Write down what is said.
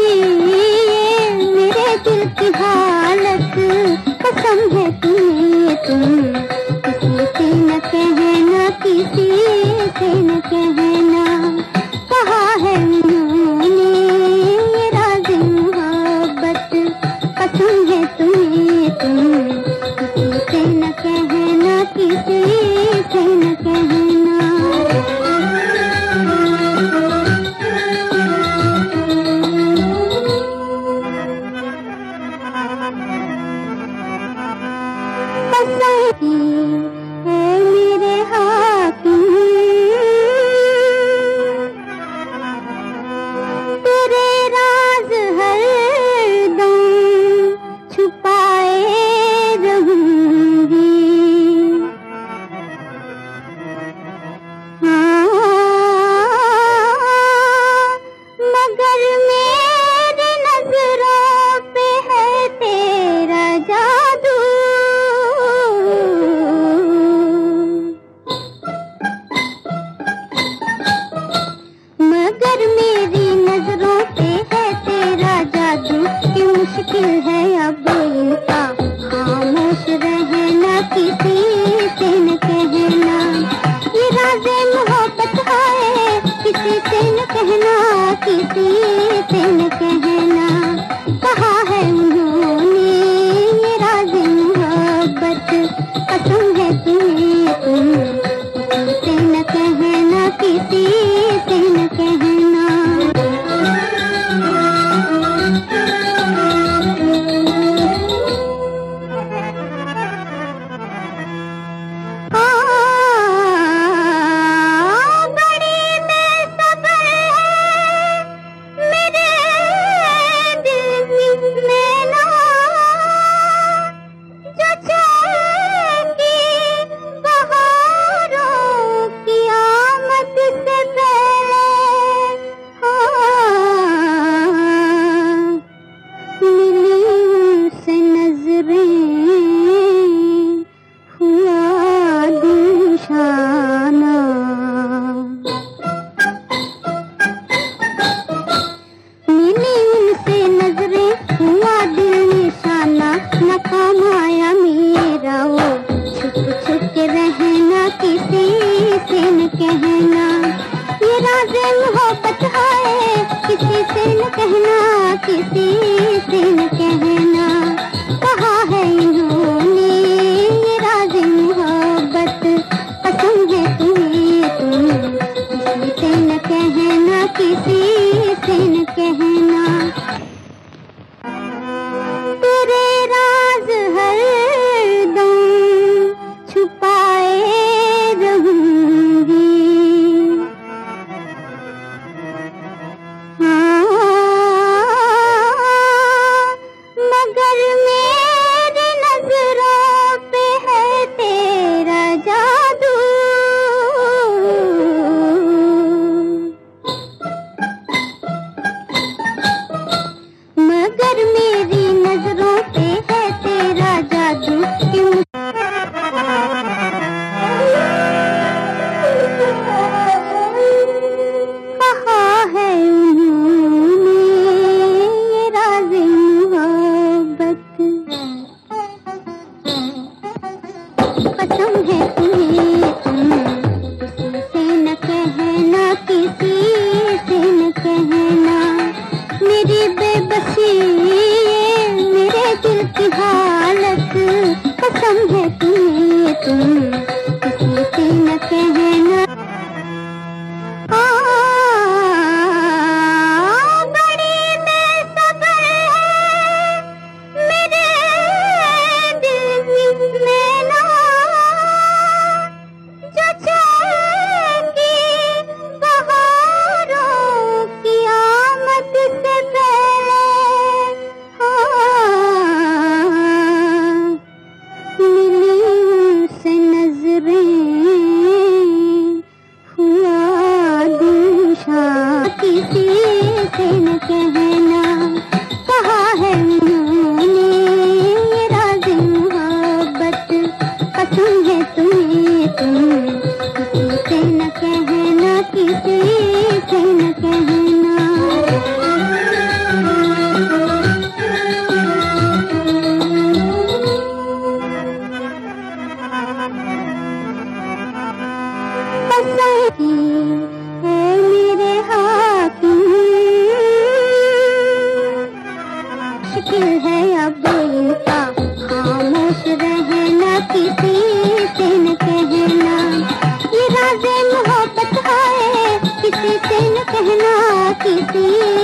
थी ये मेरे दिल की हालत पसंद है तुम्हें तुम ない。किसी से न कहना कहा है उन्होंने राज मोहब्बत कसम है तुम्हें तुम है अब रहना किसी से कहना। ये राजे मोहब्बत है, किसी से न कहना किसी